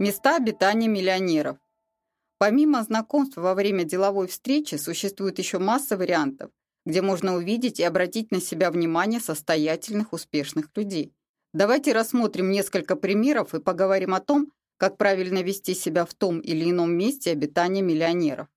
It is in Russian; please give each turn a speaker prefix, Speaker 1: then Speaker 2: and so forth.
Speaker 1: Места обитания миллионеров. Помимо знакомства во время деловой встречи, существует еще масса вариантов, где можно увидеть и обратить на себя внимание состоятельных, успешных людей. Давайте рассмотрим несколько примеров и поговорим о том, как правильно вести себя в том или ином месте обитания миллионеров.